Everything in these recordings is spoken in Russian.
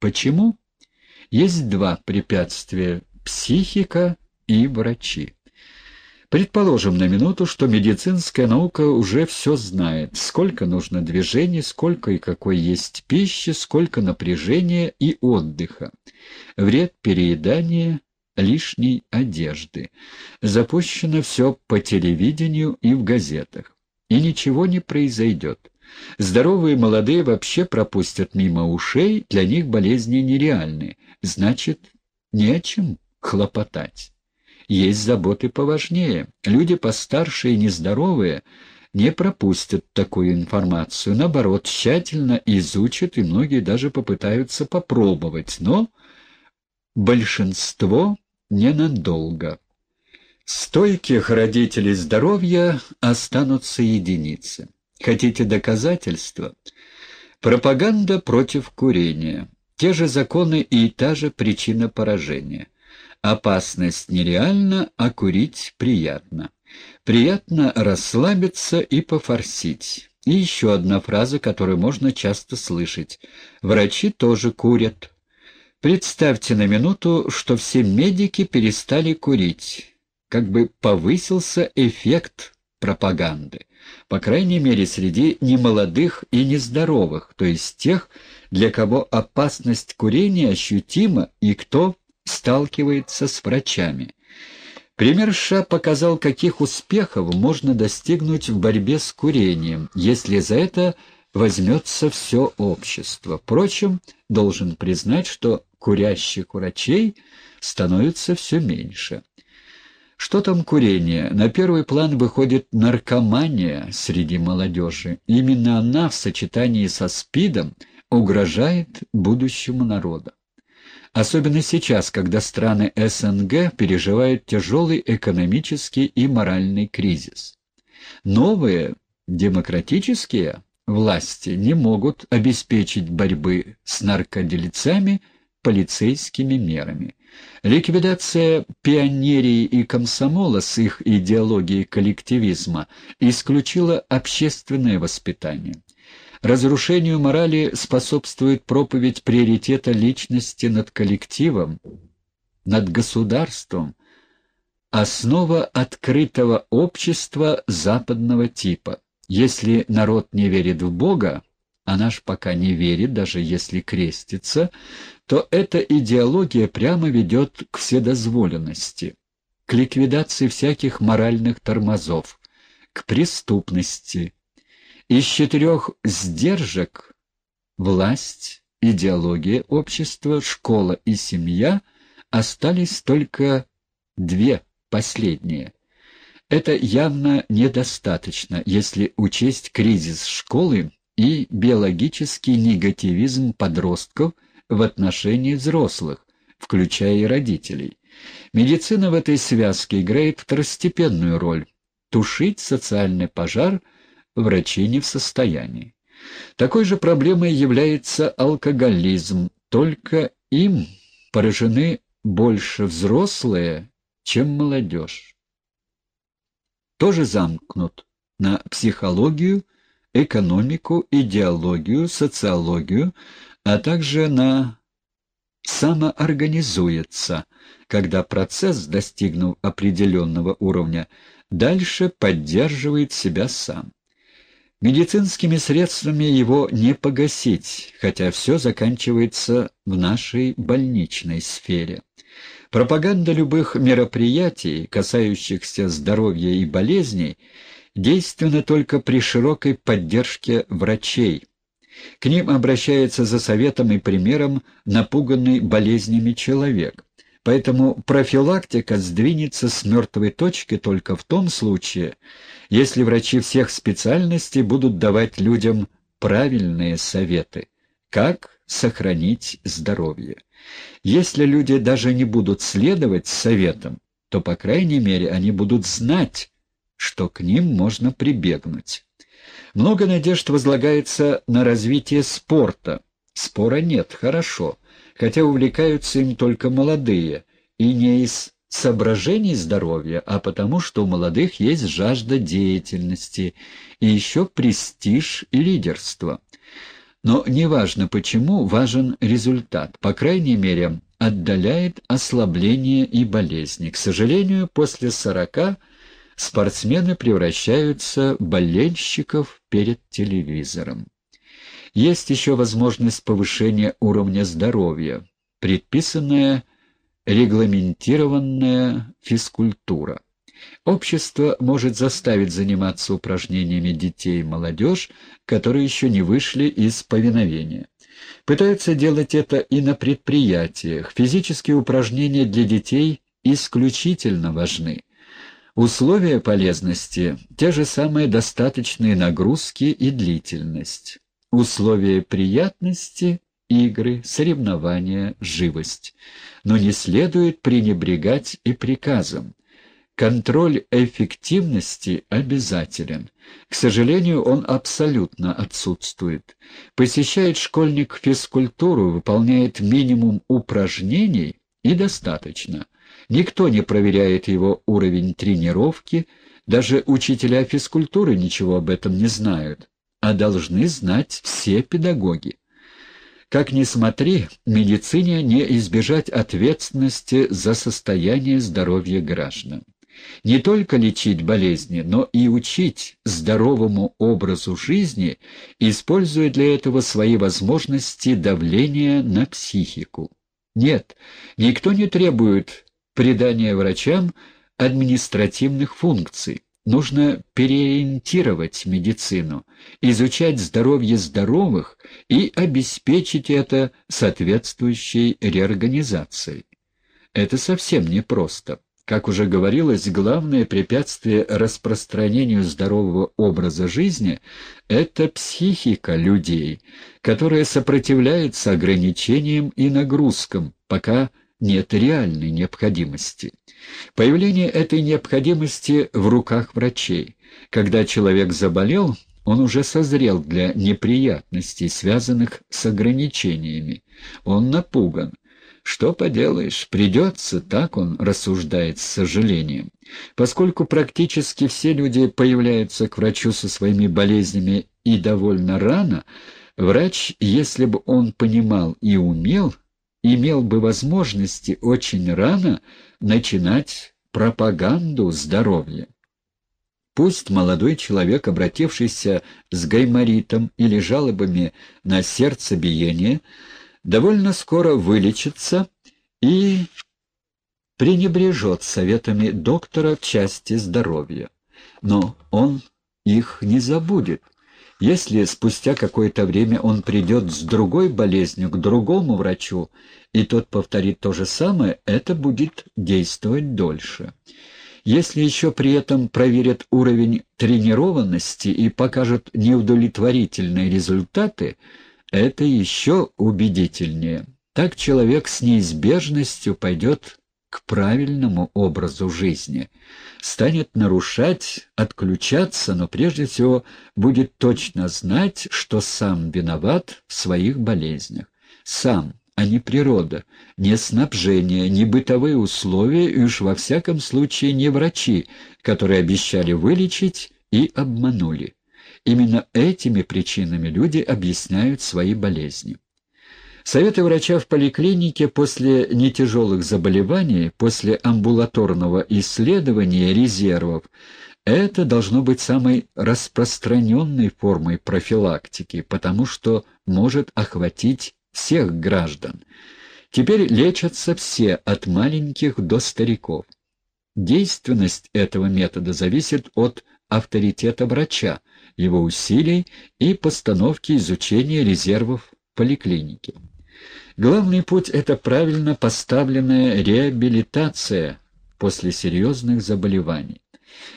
Почему? Есть два препятствия – психика и врачи. Предположим на минуту, что медицинская наука уже все знает, сколько нужно движений, сколько и какой есть пищи, сколько напряжения и отдыха, вред переедания, лишней одежды. Запущено все по телевидению и в газетах. И ничего не произойдет. Здоровые молодые вообще пропустят мимо ушей, для них болезни нереальны, значит, не о чем хлопотать. Есть заботы поважнее. Люди постарше и нездоровые не пропустят такую информацию. Наоборот, тщательно изучат, и многие даже попытаются попробовать, но большинство ненадолго. Стойких родителей здоровья останутся единицы. Хотите доказательства? Пропаганда против курения. Те же законы и та же причина поражения. Опасность нереальна, а курить приятно. Приятно расслабиться и пофорсить. И еще одна фраза, которую можно часто слышать. Врачи тоже курят. Представьте на минуту, что все медики перестали курить. Как бы повысился эффект пропаганды. По крайней мере, среди немолодых и нездоровых, то есть тех, для кого опасность курения ощутима и кто сталкивается с врачами. Пример США показал, каких успехов можно достигнуть в борьбе с курением, если за это возьмется все общество. Впрочем, должен признать, что курящих врачей становится все меньше. Что там курение? На первый план выходит наркомания среди молодежи. Именно она в сочетании со СПИДом угрожает будущему народа. Особенно сейчас, когда страны СНГ переживают тяжелый экономический и моральный кризис. Новые демократические власти не могут обеспечить борьбы с наркоделицами полицейскими мерами. Ликвидация пионерии и комсомола с их идеологией коллективизма исключила общественное воспитание. Разрушению морали способствует проповедь приоритета личности над коллективом, над государством, основа открытого общества западного типа. Если народ не верит в Бога, а наш пока не верит, даже если крестится, то эта идеология прямо ведет к вседозволенности, к ликвидации всяких моральных тормозов, к преступности, из четырех сдержек — власть, идеология общества, школа и семья — остались только две последние. Это явно недостаточно, если учесть кризис школы и биологический негативизм подростков в отношении взрослых, включая и родителей. Медицина в этой связке играет второстепенную роль – тушить социальный пожар – врачи не в состоянии. Такой же проблемой является алкоголизм, только им поражены больше взрослые, чем молодежь. Тоже замкнут на психологию, экономику, идеологию, социологию, а также на самоорганизуется, когда процесс, достигнув определенного уровня, дальше поддерживает себя сам. Медицинскими средствами его не погасить, хотя все заканчивается в нашей больничной сфере. Пропаганда любых мероприятий, касающихся здоровья и болезней, действенна только при широкой поддержке врачей. К ним обращается за советом и примером напуганный болезнями человек. Поэтому профилактика сдвинется с мертвой точки только в том случае, если врачи всех специальностей будут давать людям правильные советы, как сохранить здоровье. Если люди даже не будут следовать советам, то, по крайней мере, они будут знать, что к ним можно прибегнуть. Много надежд возлагается на развитие спорта. Спора нет, хорошо хотя увлекаются им только молодые, и не из соображений здоровья, а потому, что у молодых есть жажда деятельности и еще престиж и лидерство. Но неважно почему, важен результат. По крайней мере, отдаляет ослабление и болезни. К сожалению, после сорока спортсмены превращаются в болельщиков перед телевизором. Есть еще возможность повышения уровня здоровья, предписанная регламентированная физкультура. Общество может заставить заниматься упражнениями детей и молодежь, которые еще не вышли из повиновения. Пытаются делать это и на предприятиях. Физические упражнения для детей исключительно важны. Условия полезности – те же самые достаточные нагрузки и длительность. Условия приятности – игры, соревнования, живость. Но не следует пренебрегать и приказам. Контроль эффективности обязателен. К сожалению, он абсолютно отсутствует. Посещает школьник физкультуру, выполняет минимум упражнений и достаточно. Никто не проверяет его уровень тренировки, даже учителя физкультуры ничего об этом не знают, а должны знать все педагоги. Как ни смотри, медицине не избежать ответственности за состояние здоровья граждан. Не только лечить болезни, но и учить здоровому образу жизни, используя для этого свои возможности давления на психику. Нет, никто не требует придания врачам административных функций. Нужно переориентировать медицину, изучать здоровье здоровых и обеспечить это соответствующей реорганизацией. Это совсем непросто. Как уже говорилось, главное препятствие распространению здорового образа жизни – это психика людей, которая сопротивляется ограничениям и нагрузкам, пока нет реальной необходимости. Появление этой необходимости в руках врачей. Когда человек заболел, он уже созрел для неприятностей, связанных с ограничениями. Он напуган. Что поделаешь, придется, так он рассуждает с сожалением. Поскольку практически все люди появляются к врачу со своими болезнями и довольно рано, врач, если бы он понимал и умел, имел бы возможности очень рано начинать пропаганду здоровья. Пусть молодой человек, обратившийся с гайморитом или жалобами на сердцебиение, довольно скоро вылечится и пренебрежет советами доктора в части здоровья. Но он их не забудет. Если спустя какое-то время он придет с другой болезнью к другому врачу, и тот повторит то же самое, это будет действовать дольше. Если еще при этом проверят уровень тренированности и покажут неудовлетворительные результаты, это еще убедительнее. Так человек с неизбежностью пойдет к правильному образу жизни, станет нарушать, отключаться, но прежде всего будет точно знать, что сам виноват в своих болезнях. Сам, а не природа, не снабжение, не бытовые условия и уж во всяком случае не врачи, которые обещали вылечить и обманули. Именно этими причинами люди объясняют свои болезни. Советы врача в поликлинике после нетяжелых заболеваний, после амбулаторного исследования резервов – это должно быть самой распространенной формой профилактики, потому что может охватить всех граждан. Теперь лечатся все, от маленьких до стариков. Действенность этого метода зависит от авторитета врача, его усилий и постановки изучения резервов поликлиники. Главный путь – это правильно поставленная реабилитация после серьезных заболеваний.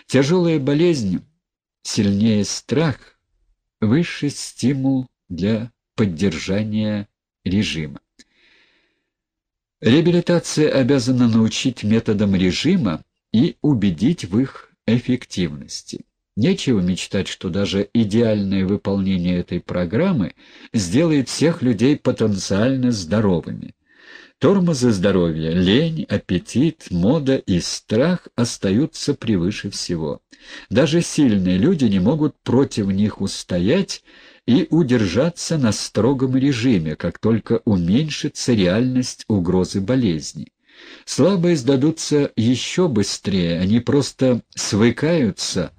Тяжелая болезнь, сильнее страх, высший стимул для поддержания режима. Реабилитация обязана научить методам режима и убедить в их эффективности. Нечего мечтать, что даже идеальное выполнение этой программы сделает всех людей потенциально здоровыми. Тормозы здоровья, лень, аппетит, мода и страх остаются превыше всего. Даже сильные люди не могут против них устоять, и удержаться на строгом режиме, как только уменьшится реальность угрозы болезни. Слабые сдадутся еще быстрее, они просто свыкаются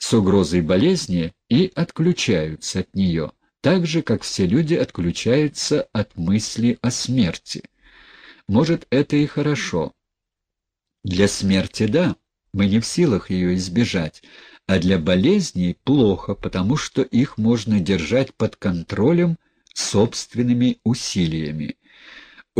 с угрозой болезни и отключаются от нее, так же, как все люди отключаются от мысли о смерти. Может, это и хорошо. Для смерти — да, мы не в силах ее избежать, а для болезней плохо, потому что их можно держать под контролем собственными усилиями.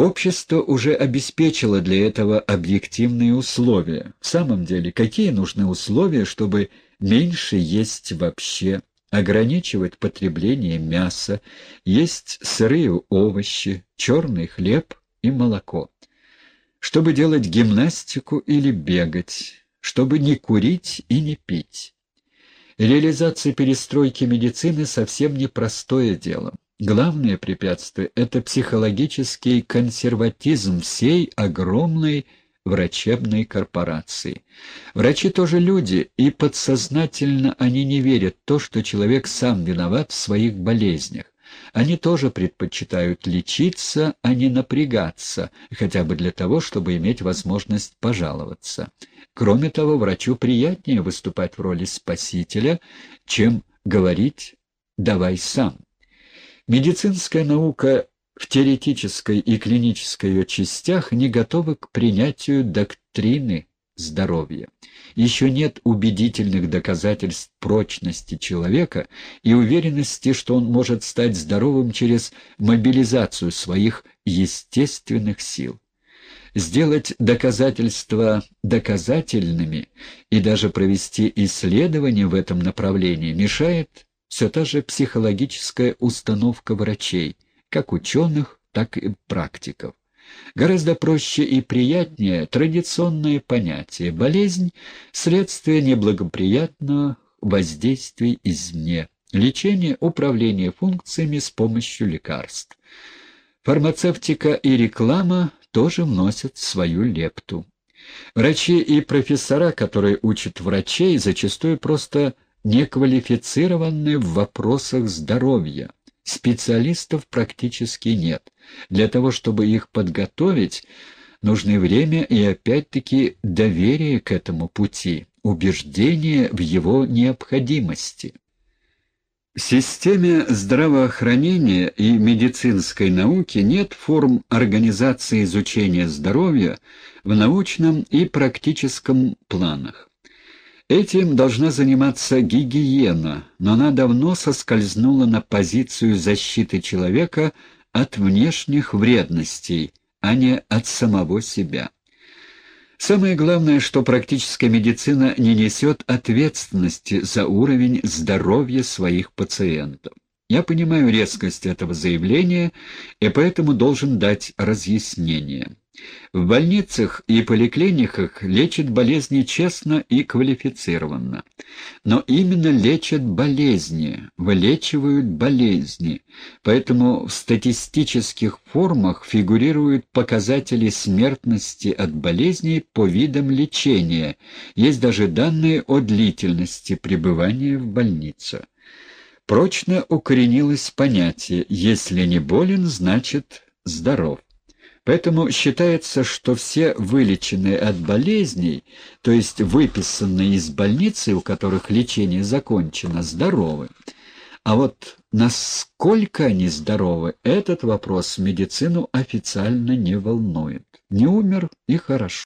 Общество уже обеспечило для этого объективные условия. В самом деле, какие нужны условия, чтобы меньше есть вообще, ограничивать потребление мяса, есть сырые овощи, черный хлеб и молоко? Чтобы делать гимнастику или бегать, чтобы не курить и не пить. Реализация перестройки медицины совсем непростое дело. Главное препятствие – это психологический консерватизм всей огромной врачебной корпорации. Врачи тоже люди, и подсознательно они не верят в то, что человек сам виноват в своих болезнях. Они тоже предпочитают лечиться, а не напрягаться, хотя бы для того, чтобы иметь возможность пожаловаться. Кроме того, врачу приятнее выступать в роли спасителя, чем говорить «давай сам». Медицинская наука в теоретической и клинической ее частях не готова к принятию доктрины здоровья. Еще нет убедительных доказательств прочности человека и уверенности, что он может стать здоровым через мобилизацию своих естественных сил. Сделать доказательства доказательными и даже провести исследования в этом направлении мешает все та же психологическая установка врачей, как ученых, так и практиков. Гораздо проще и приятнее традиционное понятие «болезнь» — следствие неблагоприятного воздействий извне, лечение, управление функциями с помощью лекарств. Фармацевтика и реклама тоже вносят свою лепту. Врачи и профессора, которые учат врачей, зачастую просто неквалифицированы в вопросах здоровья. Специалистов практически нет. Для того, чтобы их подготовить, нужны время и опять-таки доверие к этому пути, убеждение в его необходимости. В системе здравоохранения и медицинской науки нет форм организации изучения здоровья в научном и практическом планах. Этим должна заниматься гигиена, но она давно соскользнула на позицию защиты человека от внешних вредностей, а не от самого себя. Самое главное, что практическая медицина не несет ответственности за уровень здоровья своих пациентов. Я понимаю резкость этого заявления и поэтому должен дать разъяснение. В больницах и поликлиниках лечат болезни честно и квалифицированно. Но именно лечат болезни, вылечивают болезни. Поэтому в статистических формах фигурируют показатели смертности от болезней по видам лечения. Есть даже данные о длительности пребывания в больнице. Прочно укоренилось понятие «если не болен, значит здоров». Поэтому считается, что все вылеченные от болезней, то есть выписанные из больницы, у которых лечение закончено, здоровы. А вот насколько они здоровы, этот вопрос медицину официально не волнует. Не умер и хорошо.